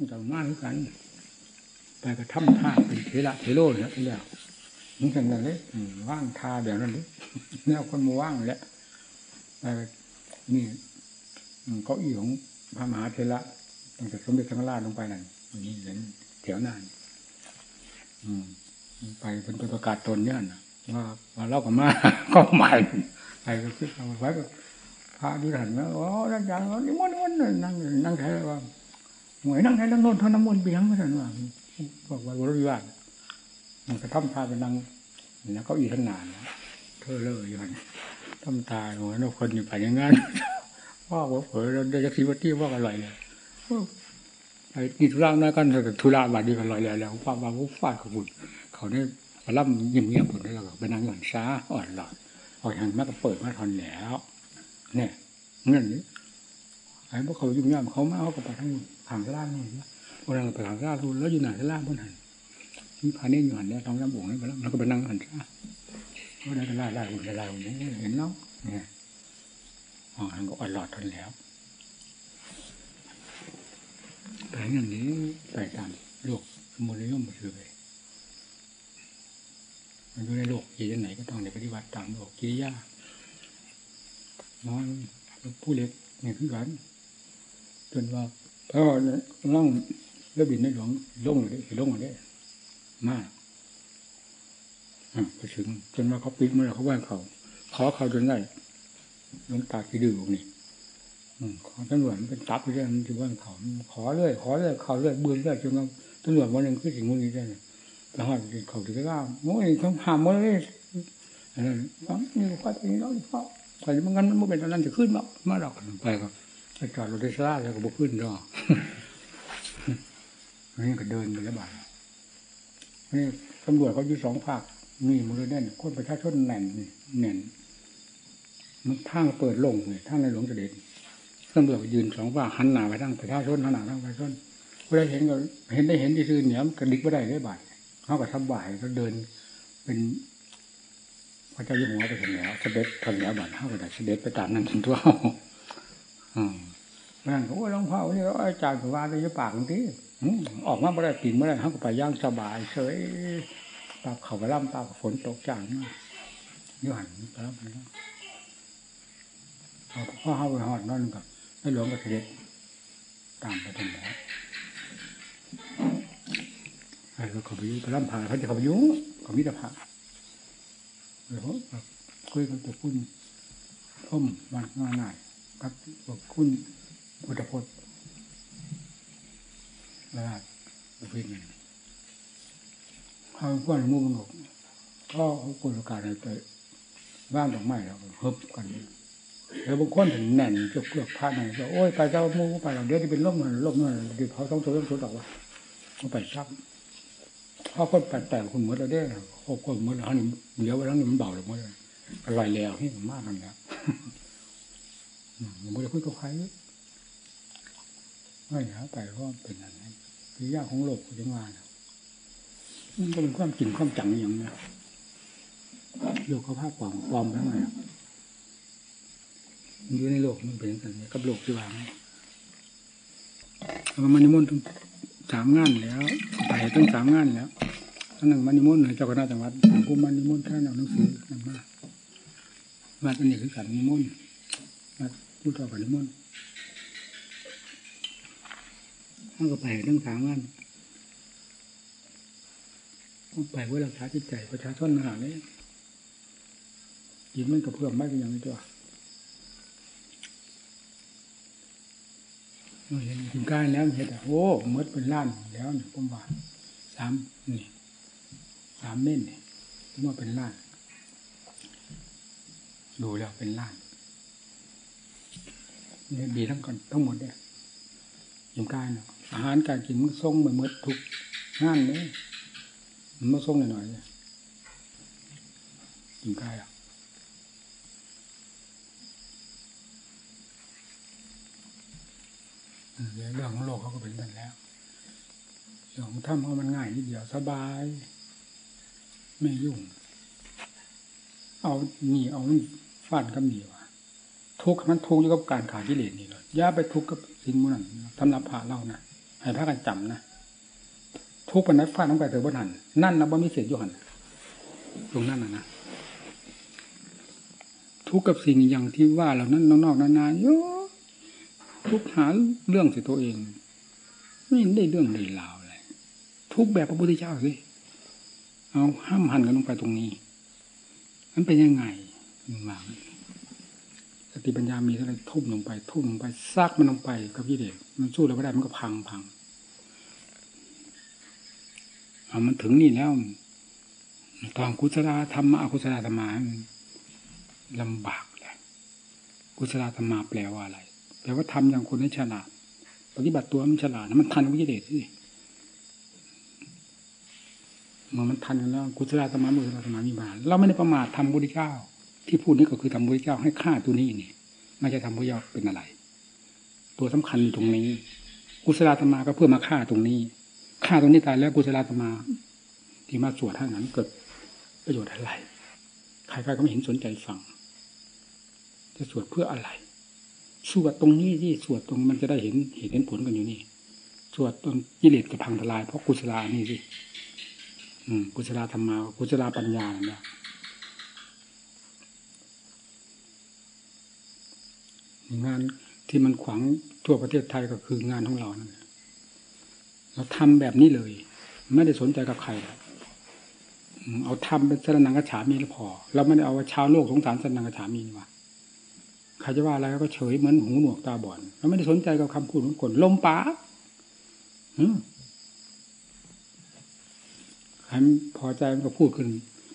มันจะมากขึ้นกันไปกระทำท่าเป็นเทระเทโลเนี่ยที่แล้วนี่กันนั่นเลยอืมว่างทาแบบนั้นเลยเนี่ยคนมาว่างแหละไปนี่เก้าอี้ของพระมหาเทระตั้งแต่สมเด็จพระราชลงไปนั่นนี่เห็นแถวหน้านี่อืมไปเป็นปประกาศตนเนี่ยนะว่าว่าเล่ากับมาก็หมายไปก็คือเอาไว้ก็พระดูหันนะโอ้นั่งอย่างนี้มันมันนั่งนั่งแท้ว่า หวยนั่งแท้นั่งโน่นเท่าน้ำมันต์เบียงไม่ใช่ว่าบอกว่าบริวารมันก็ทำทาไปนั่งแล้วก็อีทั้งนานเธอเลยอยู่นทำตาโอ้ยนกคนอยู่ไปอย่างงั้นว่าเผลอเราได้จะคิดว่าที่ว่าอร่อยเลยไอ้นี่ธุระน้อยกันแต่ธุระบาดดีกันลอยแล้วแล้วฟาดฟาดฟาดขบุญเขาได้มาล่ำเงียบเงียบผลได้แล้วก็ไปนั่งหย่อนช้าอ่อนหลอดออกทางแม่ก็เปิดมาทอนแล้ว เนี่ยเงี้ยนี้ ไอ้พวกเขายุ่งยากเขาไมาเขาก็ไปทางทางล่างนี่นะพวกเราไปทางล่างดูแล้วอยู่ไหนล่างบนหันมีพานี่อยู่หันเนี่ยท้องน้ำบุ๋งนี่ไปแล้วแล้วก็ไปนั่งหันช้าก็ได้ก็ไล่ไล่หุ่นล่ไล่หุ่นนี่เห็นเนาะเนี่ยอ๋อทางก็อ่อนหลอดทนแล้วไปอย่างนี้ไปตามโลกสมุนนิยมหมดเลยมันอยู่ในโลกยี่ไหนก็ต้องในปฏิบัติตามโลกกิริยาน้อยผู้เล็กเนี่ยคือกัน จนว่าพระล่องเรือบินในหลวงลงเลยลงเลยมากไปถึงจนว่าเขาปิดเมื่อเขาว่าเขาขอเขาจนได้ลวงตาที่ดื้อพวกนี้ของตำรวจเป็นตับเรื่องที่ว่าเขาขอเลยขอเลยเขาเลยเบื่อเลยจนตำรวจวันหนึ่งคือสิ่งพวกนี้ได้แล้วหอดเขาถึงก็โอ้ยต้องหามหมดเลยอะไรนี่ก็ไปนี่แล้วเพราะไปมันงั้นมันไม่เป็นตอนนั้นจะขึ้นมามาดอกไปก็ไป จอดรถไฟฟ้าแล้วก็บุกขึ้นดอกนี่ก็เดินไปแล้วบ่ายนี่ตำรวจเขาอยู่สองภาคนี่มือแน่นคนประชาชนแน่นนี่แน่นมันทางเปิดลงเลยทางในหลวงเสด็จตำรวจยืนสองว่าหันหน้าไปทางประชาชนหันหน้าทางประชาชนเวลาเห็นก็เห็นได้เห็นที่ซื่อเหนียวกระดิกไม่ได้ได้บ่ายเขาก็ทำบ่ายก็เดิน เป็นพระเจ้าอยู่หัวไปถึงแล้วเสด็จทันแล้วบ่ายเขาก็ได้เสด็จไปตามนั้นถึงตัวอืม นั่นเขาว่าหลวงพ่อนี่อาจารย์ถือว่าในปากทีออกมาไม่ได้ปิ่นไม่อได้เขาก็ไปย่างสบายเฉยตากเขาไปล่ำตากฝนตกจางมากนี่หันไปแล้วไปแล้วพ่อเข้าไปหอดนั่นกับไม่หลวงกับเสด็จตามไปตรงแล้วไอ้เขาไปยุ่งไปร่ำพาเขาจะเขาไปยุ่งเขามิตรภาพเดี๋ยวคุยกันจะคุณท่มวันง่านไหนกับบอกคุณ พุทธพจน์แล้วก็พิมพ์เขาพวกมุ่งหนกก็เขาควรโอกาสอะไรไปบ้านดอกไม้แล้วเฮิบกันแล้วบางคนถึงแน่นเกือบเกือบพลาดหน่อยก็โอ้ยไปเจ้ามูไปเราเดี๋ยวจะเป็นล่มมันล่มมันเดี๋ยวเขาต้องโซ่ต้องโซ่ดอกว่าเขาไปซับเพราคนแปลกๆคนเหมือนเราได้ครอบคนเหมือนเราเนี่ยเดี๋ยวไปแล้วนี่มันเบาเลยมั้งอร่อยแล้วที่มากกันแล้วมันไม่ได้คุยกับใคร ไม่หาไปเพราะเป็นอะไรคือยากของโลกคุณจังหวะมันก็เป็นความจริงความจังอย่างนี้โลกเขาภาพความความทั้งไงอยู่ในโลกมันเป็นอย่างนี้กับโลกที่วางแล้วมันนิมนต์สามงานแล้ว ไปตั้งสามงานแล้วท่านหนึ่งมันนิมนต์เจ้าคณะจังหวัดผมก็มันนิมนต์ท่านเอาหนังสือนั่นมามาอันนี้คือการนิมนต์มาพูดต่อกับนิมนต์ ท่านก็ไปตั้งสามงานต้องไปเพื่อรักษาจิตใจประชาชนขนาดนี้ยินมันกับเพื่อนไม่เป็นอย่างนี้ตัวเห็นถึงการแล้วเห็นโอ้เมื่อเป็นล้านแล้วเนี่ยผมว่าสามนี่สามเม่นเนี่ยผมว่าเป็นล้านดูแล้วเป็นล้านเนี่ยดีทั้งก่อนทั้งหมดเนี่ย ถึงการอาหารการกินมันทรงเหมือนมื่อทุกงานเลยมันมาทรงหน่อยๆเลยถึงการอะเรื่องของโลกเขาก็เป็นกันแล้วเรื่องของถ้ำเขามันง่ายนิดเดียวสบาย ไม่ยุ่ง เอาหนีเอาฟาดกับหนีวะทุกข์มันทุกข์อยู่กับการขาดกิเลสนี่เลยอย่าไปทุกข์กับ สิ่งมันนั้นสำหรับผ่าเล่านะให้พากันจำนะทุกปันนัดฟาดลงไปเถอะบนหันนั่นนะบ่มีเสียอยู่หันตรงนั้นนะนะทุกกับสิ่งอย่างที่ว่าเหล่านั้นนอกๆนานาเยอะทุกหาเรื่องสิตัวเอง ไม่ได้เรื่องใดราวอะไรทุกแบบพระพุทธเจ้าสิเอาห้ามหันกันลงไปตรงนี้ มันเป็นยังไงวาง สติปัญญามีเท่าไรทุ่มลงไปทุ่มลงไปซักมันลงไปกับพี่เด็กมันสู้เราไม่ได้มันก็พังพังเอามันถึงนี่แล้วตอนกุศลธรรมะอกุศลธรรมะลำบากเลยกุศลธรรมะแปลว่าอะไรแปลว่าทำอย่างคนให้ฉลาด ปฏิบัติตัวมันฉลาดมันทันวิเดชสิเมื่อมันทันแล้วกุศลธรรมะมุศลธรรมะมีบาเราไม่ได้ประมาททำบุญเจ้า ที่พูดนี้ก็คือทำบุญเจ้าให้ฆ่าตัวนี้นี่ไม่ใช่ทำบุญเจ้าเป็นอะไร ตัวสำคัญตรงนี้ กุศลธรรมะก็เพื่อมาฆ่าตรงนี้ฆ่าตรงนี้ตายแล้วกุศลธรรมา ที่มาสวดท่านนั้นเกิดประโยชน์อะไรใครๆก็ไม่เห็นสนใจฟังจะสวดเพื่ออะไร สวดตรงนี้ที่สวดตรงมันจะได้เห็นเห็นเห็นผลกันอยู่นี่ สวดตรงกิเลสกับพังทลายเพราะกุศลานี่สิกุศลธรรมากุศลปัญญาเนี่ย งานที่มันขวางทั่วประเทศไทยก็คืองานของเรานั่นเราทำแบบนี้เลย ไม่ได้สนใจกับใครเอาทำเป็นสนังกระฉามีแล้วพอ เราไม่ได้เอาชาวโลกสงสารสนังกระฉามีนี่วะใครจะว่าอะไรก็เฉยเหมือนหูหนวกตาบอดเราไม่ได้สนใจกับคำพูดของคนลมปากใครพอใจมันก็พูดขึ้น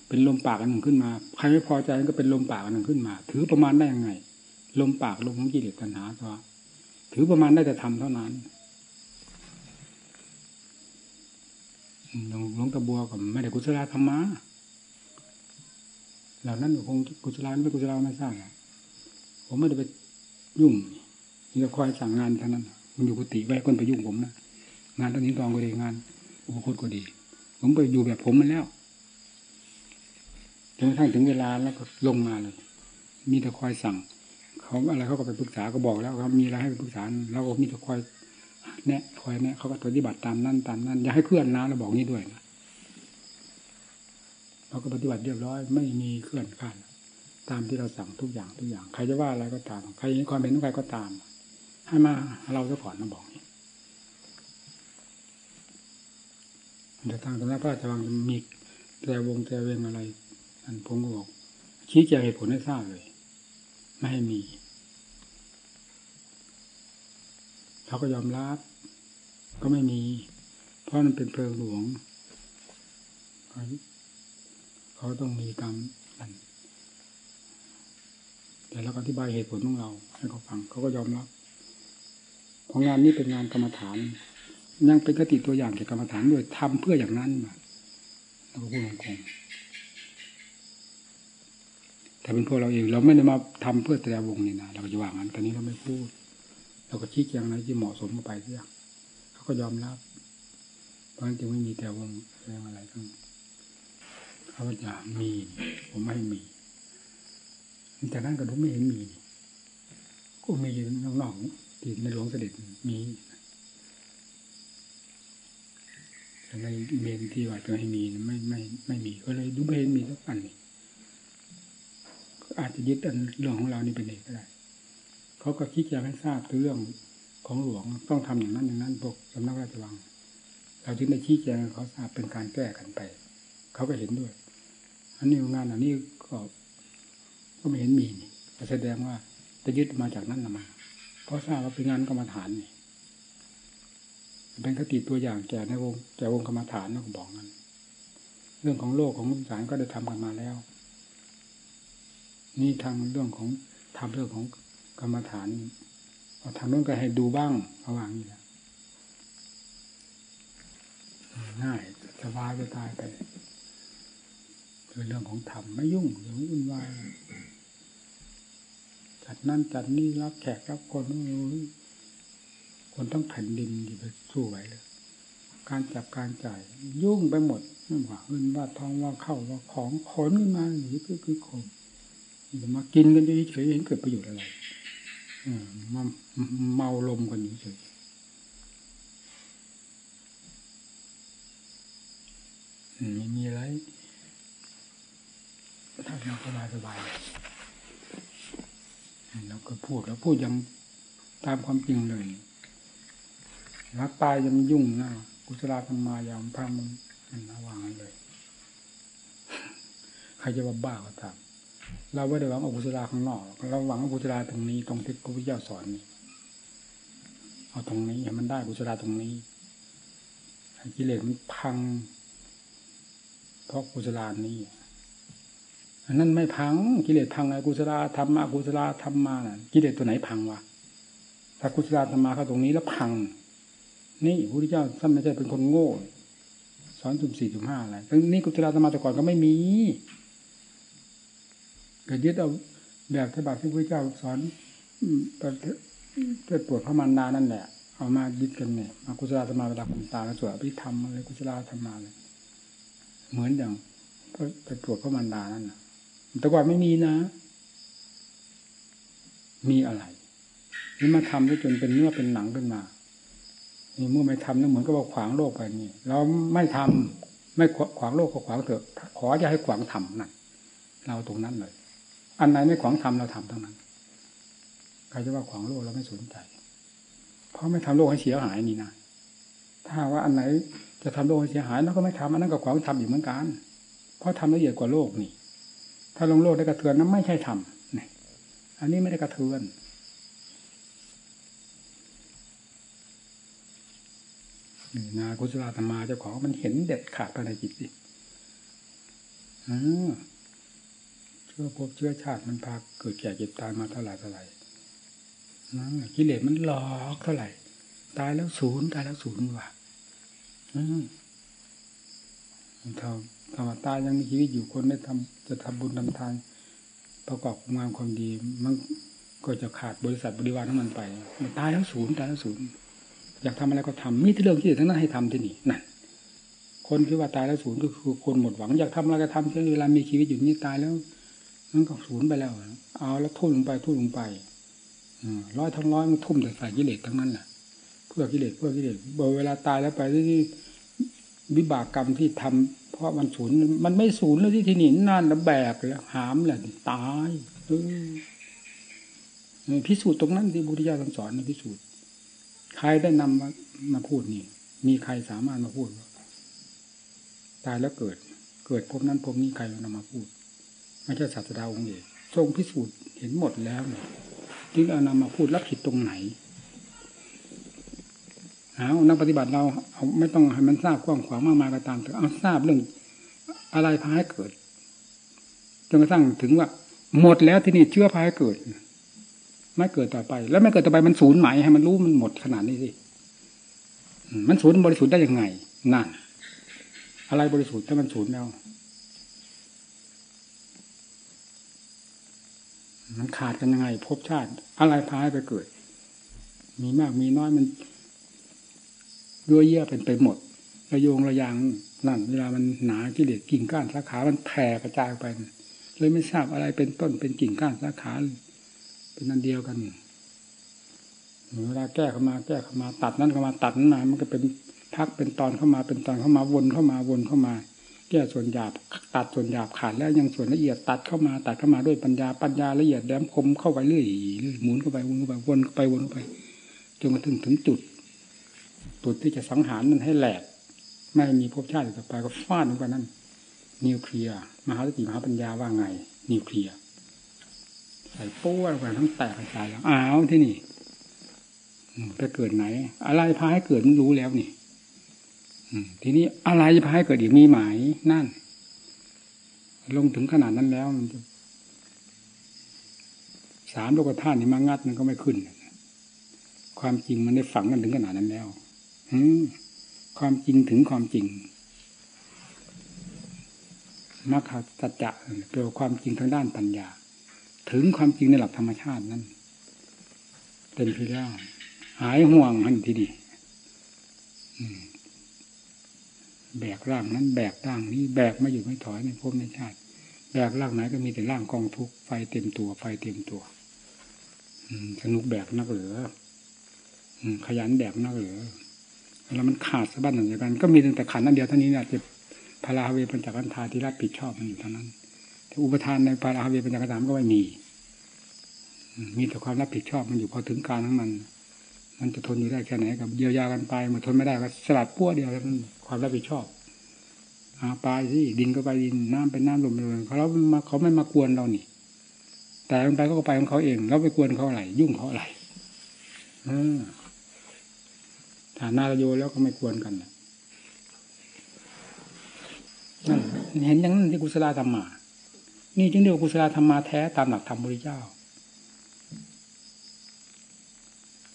เป็นลมปากอันหนึ่งขึ้นมา ใครไม่พอใจมันก็เป็นลมปากอันหนึ่งขึ้นมา ถือประมาณได้ยังไง ลมปากลมของกิเลสตัณหาตัวถือประมาณได้แต่ทำเท่านั้นหลวงตาบัวก็ไม่ได้กุศลธรรมะเหล่านั้นคงกุศลไม่กุศลไม่ทราบผมไม่ได้ไปยุ่งนี่ก็คอยสั่งงานเท่านั้นมันอยู่กุฏิไว้คนไปยุ่งผมนะงานตอนนี้ตองก็ดีงานอุปคุตก็ดี ผมไปอยู่แบบผมมันแล้วจนกระทั่งถึงเวลาแล้วก็ลงมาเลย มีแต่คอยสั่ง เขาอะไรเขาก็ไปปรึกษาก็บอกแล้วครับมีอะไรให้ไปปรึกษาเราก็มีแต่คอยแนะคอยแนะเขาก็ปฏิบัติตามนั่นตามนั่นอย่าให้เพื่อนนะเราบอกนี้ด้วยนะเราก็ปฏิบัติเรียบร้อย ไม่มีเคลื่อนขั้นตามที่เราสั่งทุกอย่างทุกอย่าง ใครจะว่าอะไรก็ตาม ใครมีความเป็นของใครก็ตาม ให้มาเราจะก่อนมาบอกนี้แต่ทางตำนักพระราชวังมีแต่วงแต่เวงอะไรอันผมก็บอกชี้แจงเหตุผลให้ทราบเลย ไม่ให้มีเขาก็ยอมรับ ก็ไม่มี เพราะมันเป็นเพลิงหลวงเขาต้องมีตามนั้นแต่เราอธิบายเหตุผลของเรา ให้เขาฟังเขาก็ยอมรับของงานนี้เป็นงานกรรมฐานยังเป็นกติตัวอย่างเกี่ยวกับกรรมฐานด้วยทำเพื่ออย่างนั้นมาเราก็พูดตรงๆ แต่เป็นพวกเราเอง เราไม่ได้มาทำเพื่อแต่วงนี่นะเราจะว่างั้นตอนนี้เราไม่พูด เราก็ชี้แจงอะไรที่เหมาะสมไปเสียเขาก็ยอมรับ เพราะฉะนั้นจึงไม่มีแต่วงเรื่องอะไรทั้งเขาจะมี ผมไม่มีแต่นั้นก็ผมไม่เห็นมีก็มีอยู่นอกๆที่ในหลวงเสด็จมีแต่ในเมนที่ว่าจะให้มีไม่ไม่ไม่มีก็เลยดูไม่เห็นมีสักอันนี่ อาจจะยึดเรื่องของเรานี่เป็นเอกก็ได้เขาก็คิดจะให้ทราบเรื่องของหลวงต้องทำอย่างนั้นอย่างนั้นพวกสำนักราชวัง เราจึงได้ชี้แจงเขาทราบเป็นการแก้กันไป เขาก็เห็นด้วย อันนี้งานอันนี้ก็ก็ไม่เห็นมีนี่แสดงว่าจะยึดมาจากนั้นมา เพราะทราบว่าเป็นงานกรรมฐานนี่เป็นคติตัวอย่างแก่ในวงแก่วงกรรมฐานนะผมบอกนั้น เรื่องของโลกของสารก็ได้ทำกันมาแล้ว นี่ทางเรื่องของทำเรื่องของกรรมฐานเอาทำนู้นก็ให้ดูบ้างระหว่างนี้แหละง่ายสบายไปตายไปเป็นเรื่องของธรรมไม่ยุ่งอย่าวุ่นวายจัดนั่นจัดนี่รับแขกรับคนคนต้องแผ่นดินที่ไปสู้ไหวเลยการจับการจ่ายยุ่งไปหมดไม่ว่าเงินว่าทองว่าเข้าว่าของขนมาอย่างนี้คือคือ จะมากินกันเฉยๆเห็นเกิดประโยชน์อะไรมาเมาลมกันนี้เฉยไม่มีอะไรถ้าเราสบายสบายเราก็พูดแล้วพูดยังตามความจริงเลยรักตายยังยุ่งนะกุศลธรรมายามพามันมันวางเลย ใครจะบ้าบ้าก็ตาม เราไม่ได้หวังอกุศลาข้างนอก เราหวังอกุศลาตรงนี้ตรงที่พระพุทธเจ้าสอนนี่เอาตรงนี้ให้มันได้กุศลาตรงนี้กิเลสมันพัง เพราะกุศลานี้อันนั้นไม่พังกิเลสพังไงกุศลาธรรมะกุศลาธรรมาน่ะกิเลสตัวไหนพังวะถ้ากุศลาธรรมาเข้าตรงนี้แล้วพัง นี่พระพุทธเจ้าท่านไม่ใช่เป็นคนโง่ สอนสุ่มสี่สุ่มห้าอะไรทั้งนี้กุศลาธรรมาแต่ก่อนก็ไม่มี ก็ยึดเอาแบบฉบับที่พระพุทธเจ้าสอนประเทศปวดพระมารดานั่นแหละ เอามายึดกันเนี่ยมากุศลธรรมาเวลาคุณตาแล้วสวดอภิธรรมอะไรกุศลธรรมาเลยเหมือนอย่างไปตรวจพระมารดานั่นนะแต่ก่อนไม่มีนะ มีอะไรนี่มาทำได้จนเป็นเนื้อเป็นหนังขึ้นมานี่เมื่อไม่ทำนั่นเหมือนกับว่าขวางโลกไปนี่เราไม่ทำไม่ขวางโลกก็ขวางเถอะขอจะให้ขวางทำนั่นเราตรงนั้นเลย อันไหนไม่ขวางทำเราทำทั้งนั้นใครจะว่าขวางโลกเราไม่สนใจ เพราะไม่ทำโลกให้เสียหายนี่นะถ้าว่าอันไหนจะทำโลกให้เสียหายเราก็ไม่ทำอันนั้นก็ขวางทำอยู่เหมือนกัน เพราะทำละเอียดกว่าโลกนี่ ถ้าลงโลกได้กระเทือนนั้นไม่ใช่ทำนี่อันนี้ไม่ได้กระเทือนนี่นากุศลธรรมาเจ้าของมันเห็นเด็ดขาดภายในจิตสิเชื่อพบเชื่อชาติมันพาเกิดแก่เจ็บตายมาเท่าไหร่เท่าไหร่นะกิเลสมันหลอกเท่าไหร่ ตายแล้วศูนย์ตายแล้วศูนย์ว่ะถ้าถ้าตายยังมีชีวิตอยู่คนได้ทำจะทำบุญทำทานประกอบงานความดีมันก็จะขาดบริษัทบริวารทั้งมันไป มันตายแล้วศูนย์ตายแล้วศูนย์อยากทำอะไรก็ทำมีที่เรื่องที่ทั้งนั้นให้ทำที่นี่นั่นคนที่ว่าตายแล้วศูนย์ก็คือคนหมดหวังอยากทำอะไรก็ทำเช่นเวลามีชีวิตอยู่นี่ตายแล้ว มันก็ศูนย์ไปแล้ว เอาแล้วทุ่มลงไปทุ่มลงไปร้อยทั้งร้อยมันทุ่มแต่ใส่กิเลสทั้งนั้นแหละเพื่อกิเลสเพื่อกิเลสเวลาตายแล้วไปที่วิบากกรรมที่ทำเพราะมันศูนย์มันไม่ศูนย์แล้วที่ที่นี่นั่นแล้วแบกแล้วหามแหละตายเออพิสูจน์ตรงนั้นที่บุตรญาสอนนะพิสูจน์ใครได้นำมามาพูดนี่ มีใครสามารถมาพูด ตายแล้วเกิด เกิดพบนั้นพบนี้ใครนำมาพูด ไม่ใช่ศาสดาองค์เอกทรงพิสูจน์เห็นหมดแล้วจึงเอานำมาพูดรับผิดตรงไหนเอานักปฏิบัติเราเอาไม่ต้องให้มันทราบกว้างขวางมากมายก็ตามแต่เอาทราบเรื่องอะไรพาให้เกิดจนกระทั่งถึงว่า หมดแล้วที่นี่เชื่อพาให้เกิดไม่เกิดต่อไป แล้วไม่เกิดต่อไปมันศูนย์หมให้มันรู้มันหมดขนาดนี้สิมันศูนย์บริสุทธิ์ได้ยังไงนั่นอะไรบริสุทธิ์ถ้ามันศูนย์แล้ว มันขาดกันยังไงภพชาติ อะไรพาให้ไปเกิด มีมากมีน้อยมันยั่วเยี่ยเป็นไปหมด ระโยงระยางนั่นเวลามันหนากิเลสกิ่งก้านสาขา มันแผ่กระจายไปเลยไม่ทราบอะไรเป็นต้นเป็นกิ่งก้านสาขา เป็นอันเดียวกันเวลาแก้เข้ามาแก้เข้ามาตัดนั้นเข้ามาตัดนั้นมา มันก็เป็นพักเป็นตอนเข้ามาเป็นตอนเข้ามาวนเข้ามาวนเข้ามา แก้ส่วนหยาบตัดส่วนหยาบขาดแล้วยังส่วนละเอียดตัดเข้ามาตัดเข้ามาด้วยปัญญาปัญญาละเอียดแหลมคมเข้าไปเรื่อยหมุนเข้าไปวนเข้าไปวนไปวนเข้าไปจนมาถึงถึงจุดจุดที่จะสังหารนั้นให้แหลกไม่มีภพชาติต่อไปก็ฟาดลงไปนั่นนิวเคลียร์มหาสติมหาปัญญาว่าไง นิวเคลียร์ใส่ป้วนลงไปทั้งแตกกระจายแล้วอ้าวที่นี่ไปเกิดไหน อะไรพาให้เกิดมันรู้แล้วนี่ ทีนี้อะไรจะพาให้เกิดอีกมีหมายนั่น ลงถึงขนาดนั้นแล้วมันจะสามโลกธาตุนี่มางัดมันก็ไม่ขึ้น ความจริงมันได้ฝังกันถึงขนาดนั้นแล้วความจริงถึงความจริงมรรคสัจจะเป็นความจริงทางด้านปัญญา ถึงความจริงในหลักธรรมชาตินั้นเต็มที่แล้ว หายห่วงหันทีดี แบกร่างนั้นแบกร่างนี้แบกไม่อยู่ไม่ถอยในภพในชาติแบกร่างไหนก็มีแต่ร่างกองทุกไฟเต็มตัวไฟเต็มตัวสนุกแบกนักเหลือขยันแบกนักเหลือแล้วมันขาดสะบั้นหนึ่งกัน ก็มีแต่ขันนั่นเดียวเท่านี้เนี่ยจะพาราเวปัญจกันธาที่รับผิดชอบมันอยู่เท่านั้นแต่อุปทานในพาราเวปัญจกันธามก็ไม่มีมีแต่ความรับผิดชอบมันอยู่พอถึงการของมัน มันจะทนอยู่ได้แค่ไหนกับเยียวยากันไปมันทนไม่ได้ก็สลัดปั้วเดียวแล้วมันความรับผิดชอบอาปลาสิดินก็ไปดินน้ำเป็นน้ำลมเป็นลมเขาเรามาเขาไม่มากวนเรานี่ แต่ลงไปก็ไปของเขาเองเราไปกวนเขาอะไรยุ่งเขาอะไรอฐานาโยแล้วก็ไม่กวนกันนะนั่นเห็นอย่างนั้นที่กุศลธรรมา นี่จึงเรียกว่ากุศลธรรมมาแท้ตามหลักธรรมบริเจ้า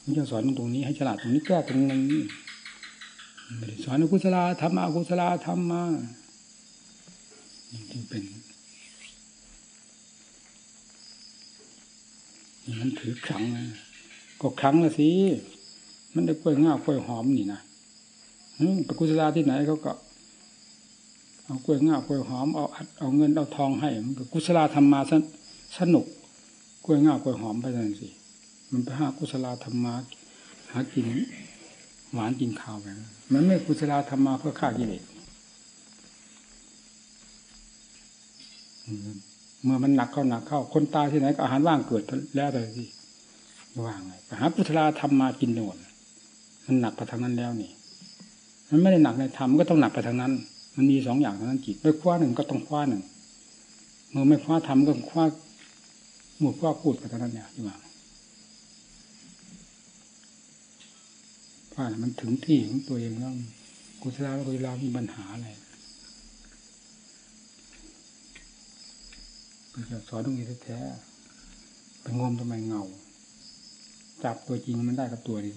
มันจะสอนตรงนี้ให้ฉลาดตรงนี้แก้ตรงนี้ไม่ได้สอนอกุศลธรรมะกุศลธรรมมาจึงเป็นมันถือครั้งนะก็ครั้งละสิมันได้กล้วยง่ากล้วยหอมนี่นะปกุศลาที่ไหนเขาก็ เอากล้วยง่ากล้วยหอมเอาอัดเอาเงินเอาทองให้ มันก็กุศลธรรมมาสนุกกล้วยง่ากล้วยหอมไปนั่นสิ มันไปหากุศลธรรมมาหากินหวานกินข้าวไปมันไม่กุศลธรรมมาเพื่อฆ่ากิเลสเมื่อมันหนักเข้าหนักเข้า คนตายที่ไหนก็อาหารว่างเกิดแล้วเลยสิว่างไงหากุศลธรรมมากินหมดมันหนักไปทางนั้นแล้วนี่ มันไม่ได้หนักในธรรมก็ต้องหนักไปทางนั้น มันมีสองอย่างเท่านั้นจิตไม่คว้าหนึ่งก็ต้องคว้าหนึ่งเมื่อไม่คว้าธรรมก็คว้าหมดคว้าพูดไปทางนั้นเนี่ยที่ว่า ว่ามันถึงที่ของตัวเองแล้วกุศลแล้วกุศลมีปัญหาอะไรไปสอนตรงนี้แท้ๆไปงมทำไมเงา จับตัวจริงมันได้กับตัวดี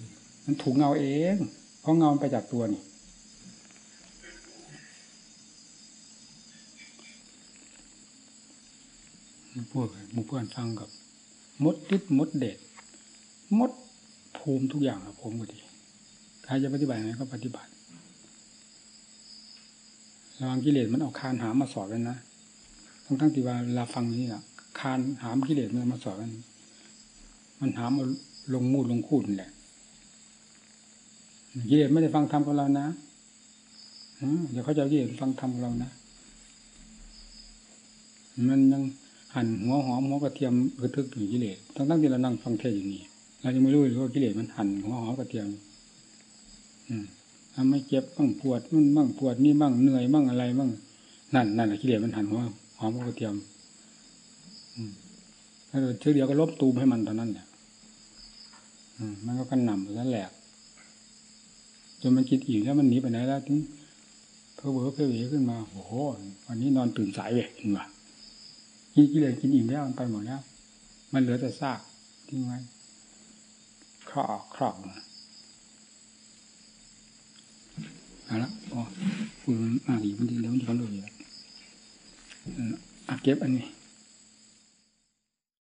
มันถูกเงาเอง เพราะเงาไปจากตัวนี่พวกมู่เพื่อนฟังกับ มดติดมดเด็ด มดภูมิทุกอย่างอะผมก็ดี ใครจะปฏิบัติยังไงก็ปฏิบัติระวังกิเลสมันเอาคานหามมาสอบกันนะทั้งทั้งที่ว่าเราฟังนี้อะคานหามกิเลสมันมาสอบกัน มันหามเอาลงมูดลงคูดนี่แหละกิเลสไม่ได้ฟังธรรมกับเรานะเดี๋ยวเขาจะกิเลสฟังธรรมกับเรานะ มันยังหั่นหัวหอมหัวกระเทียมกระทึกอยู่กิเลสทั้งทั้งที่เรานั่งฟังเทศอยู่นี่เรายังไม่รู้เลยว่ากิเลสมันหั่นหัวหอมกระเทียม ทำให้เจ็บบ้างปวดนู่นบ้างปวดนี่บ้างเหนื่อยบ้างอะไรบ้างนั่นนั่นแหละกิเลสมันหันหัวหอมกระเทียมอืมถ้าเชื้อเดียวก็ลบตูมให้มันตอนนั้นเนี่ยมันก็กันหนำแล้วแหลกจนมันกินอิ่มแล้วมันหนีไปไหนแล้วถึงเพ้อเบ้อเพ้อเวขึ้นมาโอ้โหวันนี้นอนตื่นสายเว้ยเห็นปะกินกิเลสกินอิ่มแล้วมันไปหมดแล้ว มันเหลือแต่ซากทิ้งไว้ครอบครอบ เอาละอ๋อคุณอ่านอีกบางทีเดี๋ยวมันจะกันเลยอะเก็บอันนี้